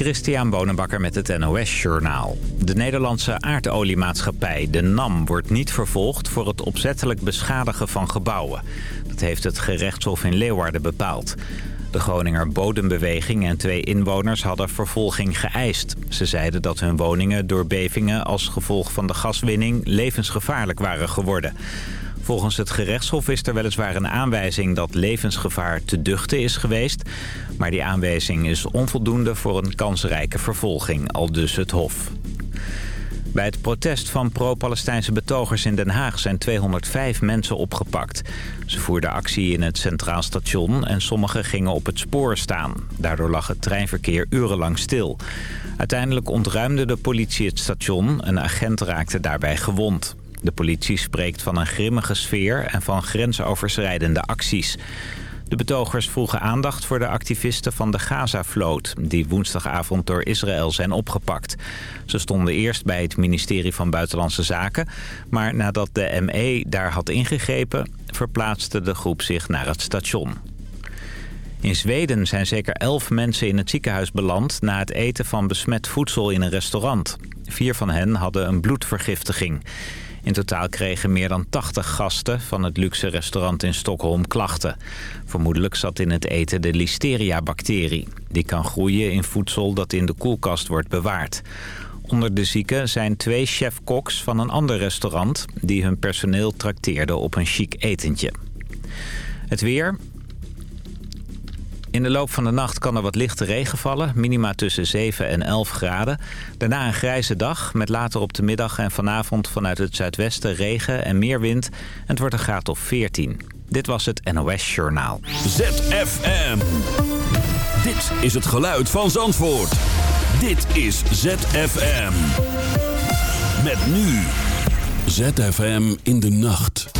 Christian Bonenbakker met het NOS Journaal. De Nederlandse aardoliemaatschappij, de NAM, wordt niet vervolgd voor het opzettelijk beschadigen van gebouwen. Dat heeft het gerechtshof in Leeuwarden bepaald. De Groninger Bodembeweging en twee inwoners hadden vervolging geëist. Ze zeiden dat hun woningen door bevingen als gevolg van de gaswinning levensgevaarlijk waren geworden. Volgens het gerechtshof is er weliswaar een aanwijzing dat levensgevaar te duchten is geweest. Maar die aanwijzing is onvoldoende voor een kansrijke vervolging, al dus het hof. Bij het protest van pro-Palestijnse betogers in Den Haag zijn 205 mensen opgepakt. Ze voerden actie in het Centraal Station en sommigen gingen op het spoor staan. Daardoor lag het treinverkeer urenlang stil. Uiteindelijk ontruimde de politie het station. Een agent raakte daarbij gewond. De politie spreekt van een grimmige sfeer en van grensoverschrijdende acties. De betogers vroegen aandacht voor de activisten van de Gaza-vloot... die woensdagavond door Israël zijn opgepakt. Ze stonden eerst bij het ministerie van Buitenlandse Zaken... maar nadat de ME daar had ingegrepen... verplaatste de groep zich naar het station. In Zweden zijn zeker elf mensen in het ziekenhuis beland... na het eten van besmet voedsel in een restaurant. Vier van hen hadden een bloedvergiftiging. In totaal kregen meer dan 80 gasten van het luxe restaurant in Stockholm klachten. Vermoedelijk zat in het eten de listeria-bacterie. Die kan groeien in voedsel dat in de koelkast wordt bewaard. Onder de zieken zijn twee chef-koks van een ander restaurant... die hun personeel trakteerden op een chic etentje. Het weer. In de loop van de nacht kan er wat lichte regen vallen. Minima tussen 7 en 11 graden. Daarna een grijze dag met later op de middag en vanavond vanuit het zuidwesten regen en meer wind. En het wordt een graad of 14. Dit was het NOS Journaal. ZFM. Dit is het geluid van Zandvoort. Dit is ZFM. Met nu. ZFM in de nacht.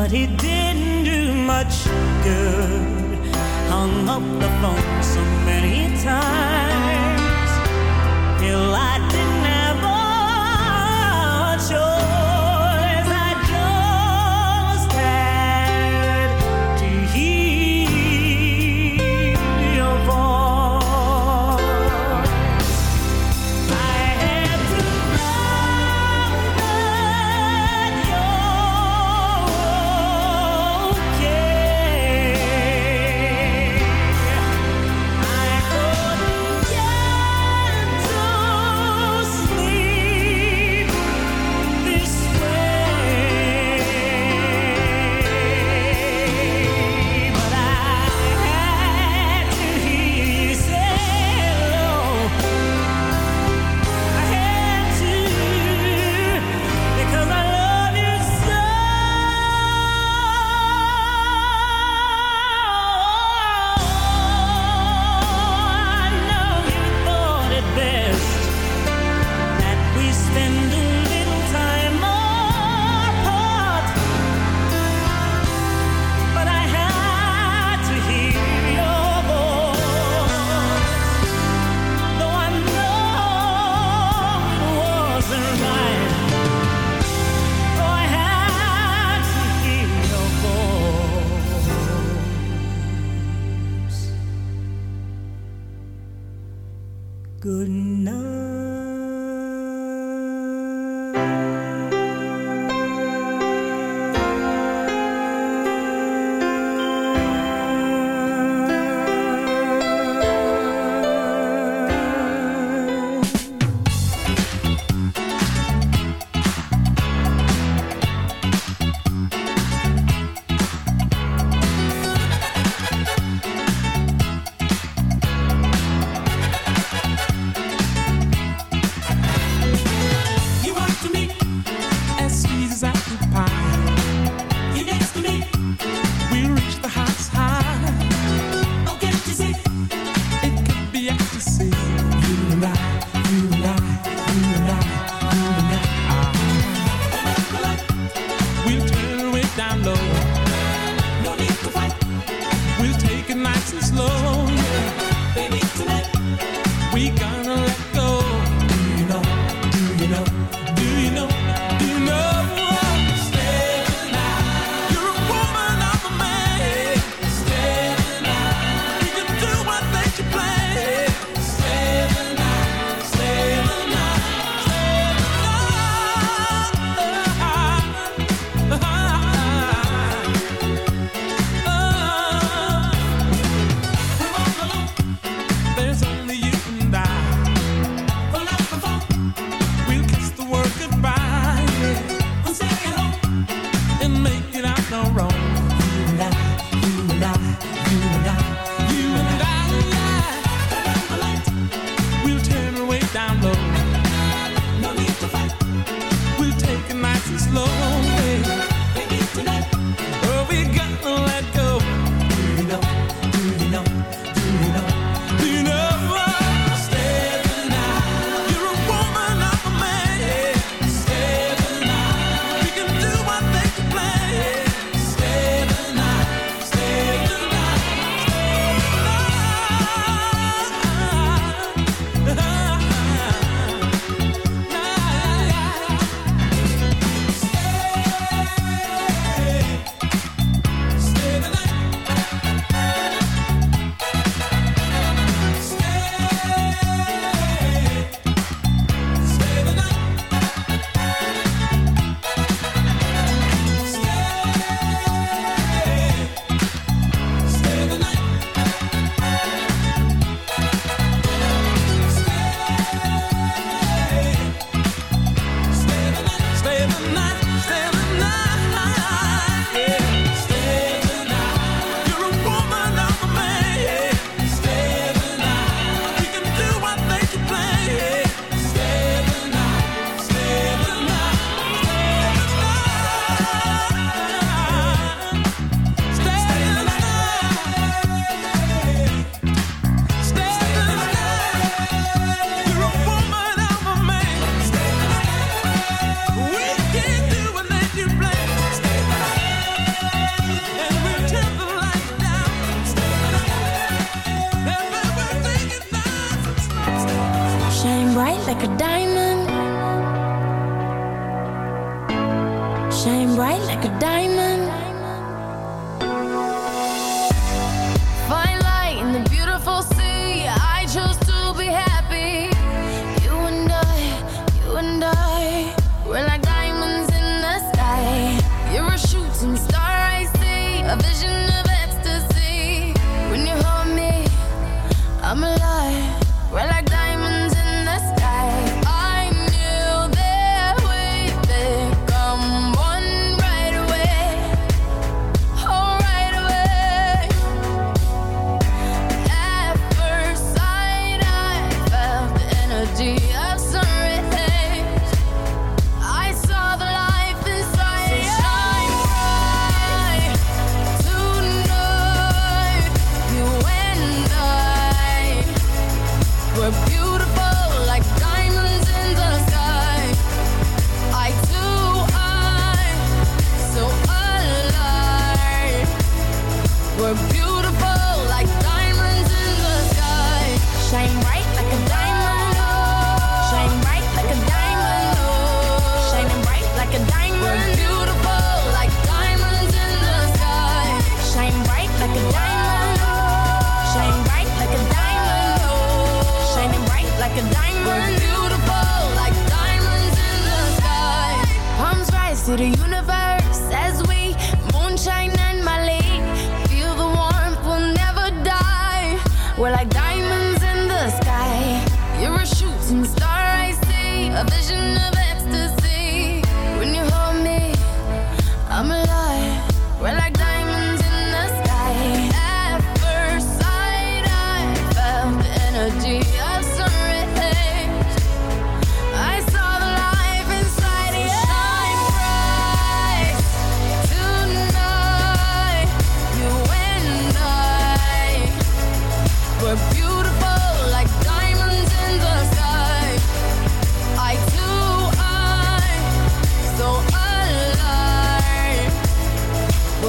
but he didn't do much good. Hung up the phone so many times. He lied.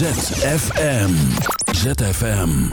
ZFM. ZFM.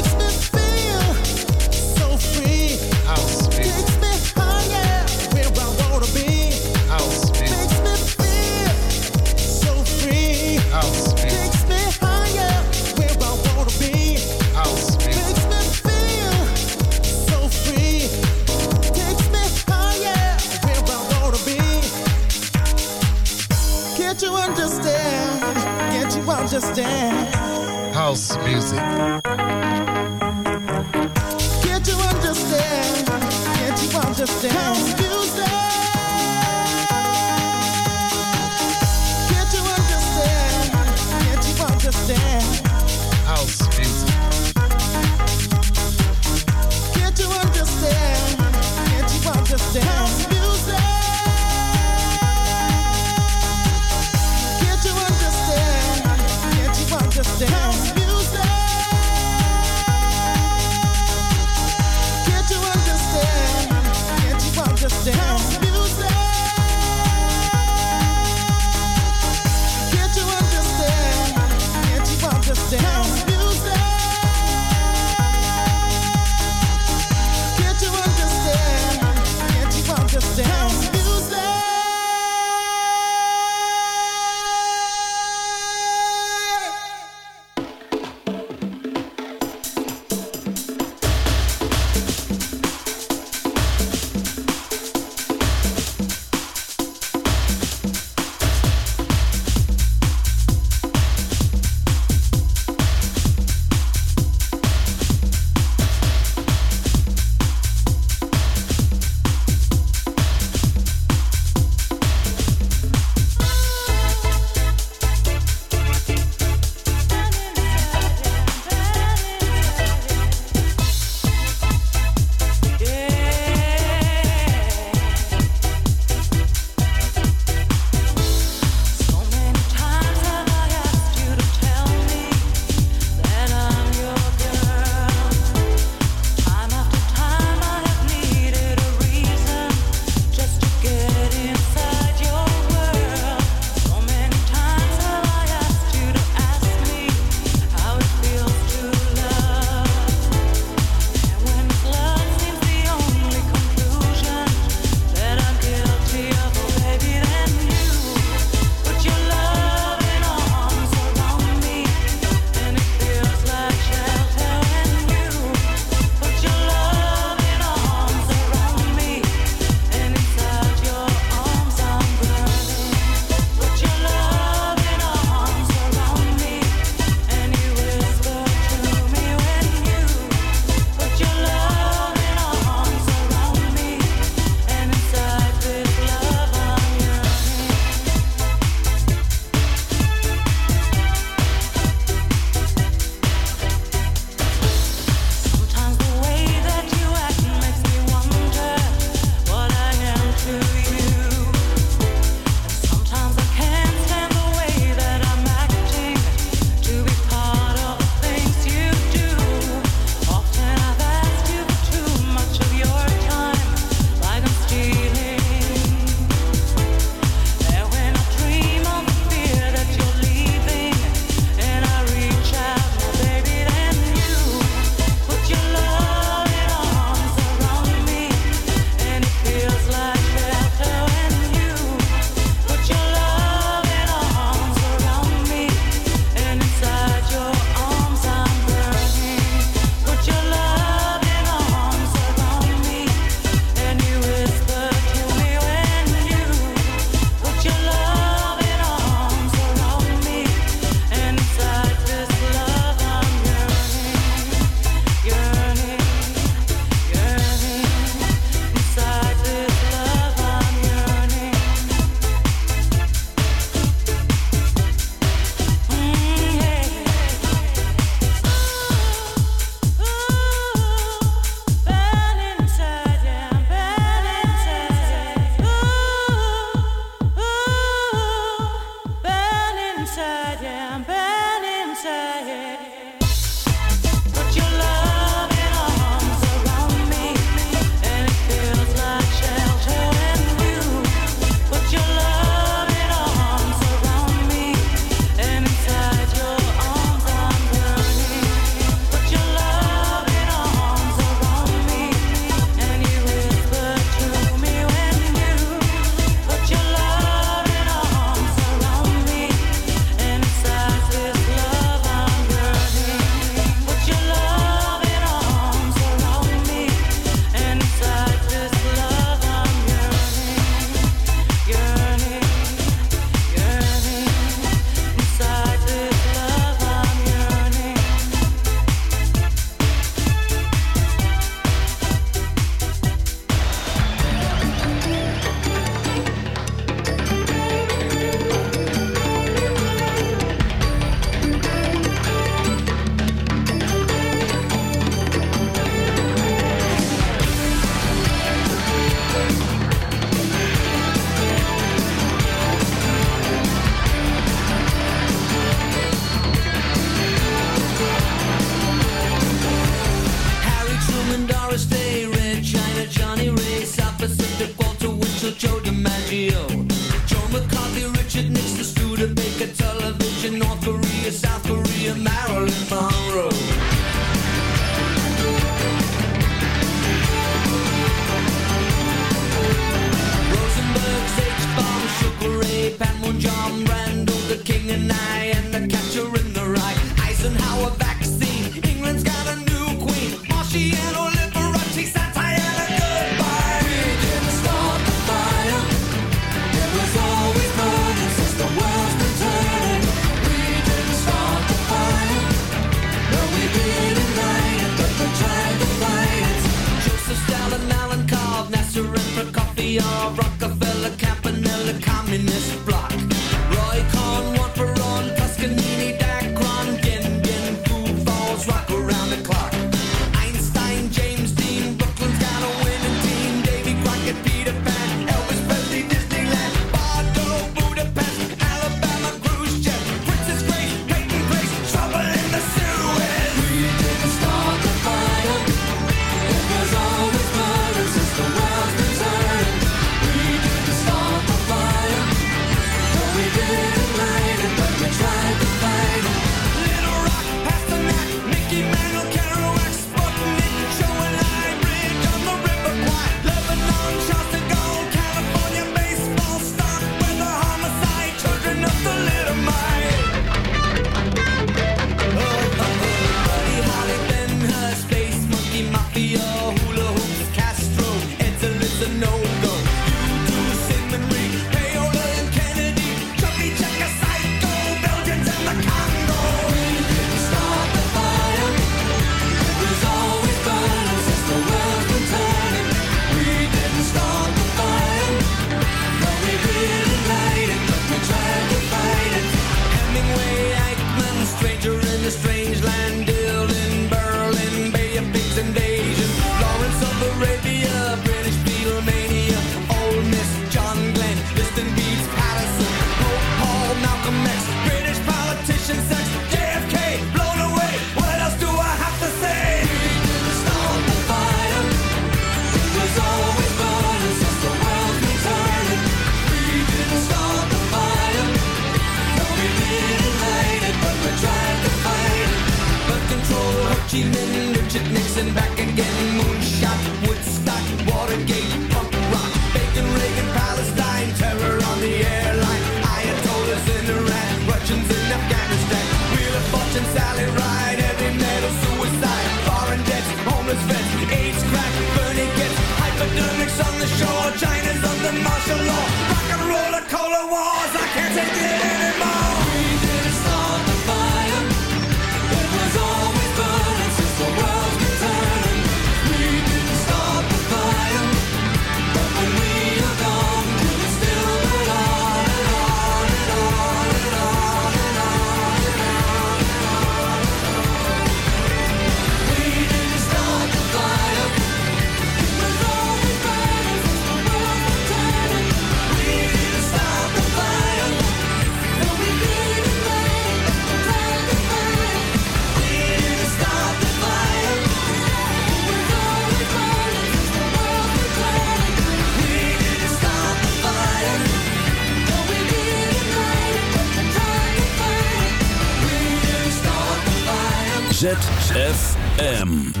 ZFM.